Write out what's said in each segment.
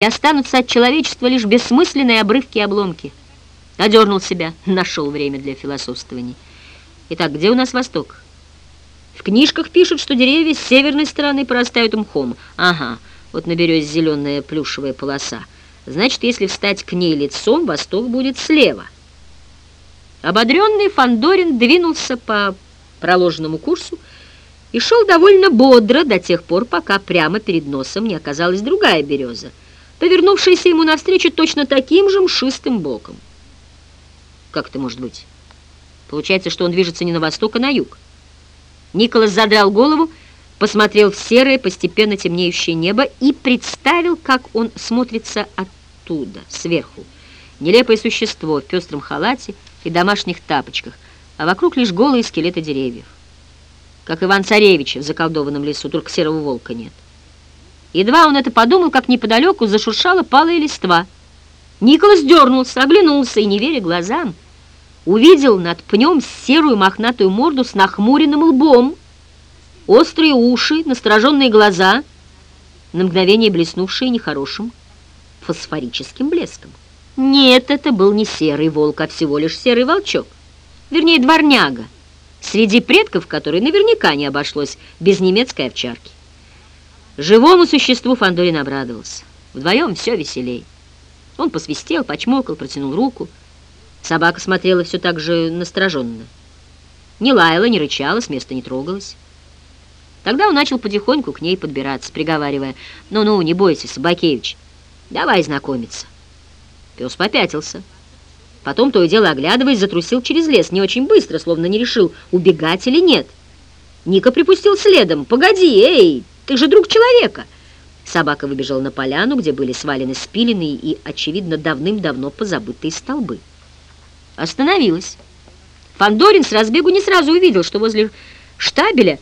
и останутся от человечества лишь бессмысленные обрывки и обломки. Одернул себя, нашел время для философствований. Итак, где у нас восток? В книжках пишут, что деревья с северной стороны порастают мхом. Ага, вот на зеленая плюшевая полоса. Значит, если встать к ней лицом, восток будет слева. Ободренный Фандорин двинулся по проложенному курсу и шел довольно бодро до тех пор, пока прямо перед носом не оказалась другая береза — повернувшийся ему навстречу точно таким же мшистым боком. Как это может быть? Получается, что он движется не на восток, а на юг. Николас задрал голову, посмотрел в серое, постепенно темнеющее небо и представил, как он смотрится оттуда, сверху. Нелепое существо в пестром халате и домашних тапочках, а вокруг лишь голые скелеты деревьев. Как Иван-Царевич в заколдованном лесу, только серого волка нет. Едва он это подумал, как неподалеку зашуршала палая листва. Николас дернулся, оглянулся и, не веря глазам, увидел над пнем серую мохнатую морду с нахмуренным лбом, острые уши, настороженные глаза, на мгновение блеснувшие нехорошим фосфорическим блеском. Нет, это был не серый волк, а всего лишь серый волчок. Вернее, дворняга, среди предков которой наверняка не обошлось без немецкой овчарки. Живому существу Фандорин обрадовался. Вдвоем все веселей. Он посвистел, почмокал, протянул руку. Собака смотрела все так же настороженно. Не лаяла, не рычала, с места не трогалась. Тогда он начал потихоньку к ней подбираться, приговаривая, «Ну-ну, не бойся, Собакевич, давай знакомиться». Пес попятился. Потом, то и дело оглядываясь, затрусил через лес, не очень быстро, словно не решил, убегать или нет. Ника припустил следом. «Погоди, эй, ты же друг человека!» Собака выбежала на поляну, где были свалены спиленные и, очевидно, давным-давно позабытые столбы. Остановилась. Фандорин с разбегу не сразу увидел, что возле штабеля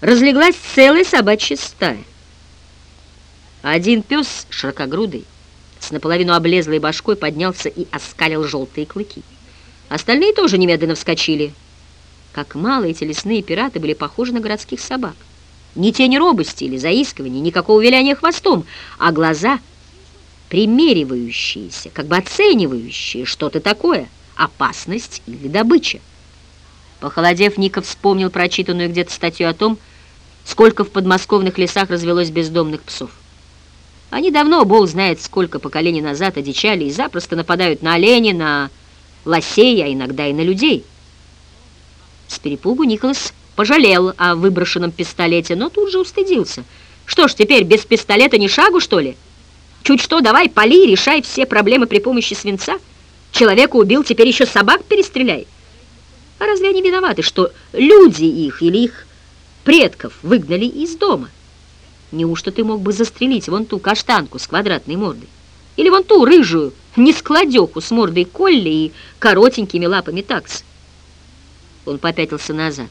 разлеглась целая собачья стая. Один пес, широкогрудый, с наполовину облезлой башкой поднялся и оскалил желтые клыки. Остальные тоже немедленно вскочили. Как мало эти лесные пираты были похожи на городских собак. Ни тени робости или заискивания, никакого виляния хвостом, а глаза примеривающиеся, как бы оценивающие что-то такое, опасность или добыча. Похолодев, Ника вспомнил прочитанную где-то статью о том, сколько в подмосковных лесах развелось бездомных псов. Они давно, бог знает, сколько поколений назад одичали и запросто нападают на оленей, на лосей, а иногда и на людей. С перепугу Николас пожалел о выброшенном пистолете, но тут же устыдился. Что ж, теперь без пистолета ни шагу, что ли? Чуть что, давай, пали, решай все проблемы при помощи свинца. Человека убил, теперь еще собак перестреляй. А разве они виноваты, что люди их или их предков выгнали из дома? Неужто ты мог бы застрелить вон ту каштанку с квадратной мордой? Или вон ту рыжую нескладеху с мордой Колли и коротенькими лапами такс? Он попятился назад.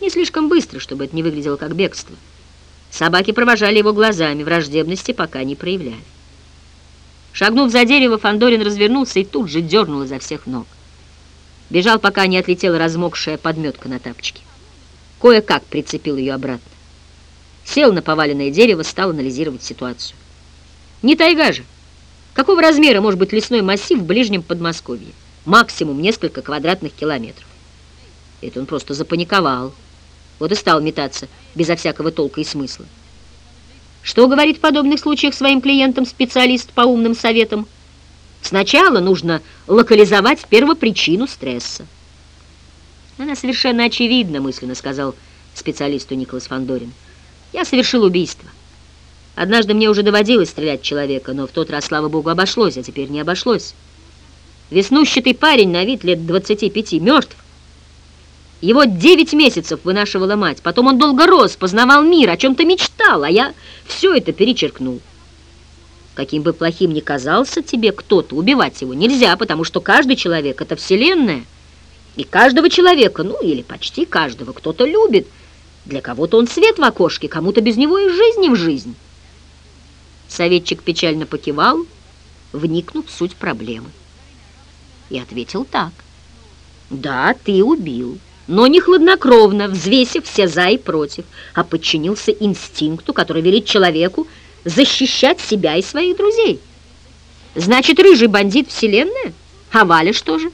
Не слишком быстро, чтобы это не выглядело как бегство. Собаки провожали его глазами, враждебности пока не проявляли. Шагнув за дерево, Фандорин развернулся и тут же дернул изо всех ног. Бежал, пока не отлетела размокшая подметка на тапочке. Кое-как прицепил ее обратно. Сел на поваленное дерево, стал анализировать ситуацию. Не тайга же. Какого размера может быть лесной массив в ближнем Подмосковье? Максимум несколько квадратных километров. Это он просто запаниковал. Вот и стал метаться, безо всякого толка и смысла. Что говорит в подобных случаях своим клиентам специалист по умным советам? Сначала нужно локализовать первопричину стресса. Она совершенно очевидна, мысленно сказал специалисту Николас Фандорин. Я совершил убийство. Однажды мне уже доводилось стрелять человека, но в тот раз, слава богу, обошлось, а теперь не обошлось. Веснущатый парень на вид лет 25 мертв, его девять месяцев вынашивала мать. Потом он долго рос, познавал мир, о чем-то мечтал, а я все это перечеркнул. Каким бы плохим ни казался тебе кто-то, убивать его нельзя, потому что каждый человек — это вселенная. И каждого человека, ну или почти каждого, кто-то любит. Для кого-то он свет в окошке, кому-то без него и жизни в жизнь. Советчик печально покивал, вникнув в суть проблемы. И ответил так. «Да, ты убил» но не хладнокровно, взвесив все за и против, а подчинился инстинкту, который велит человеку защищать себя и своих друзей. Значит, рыжий бандит вселенная? А Валя что же?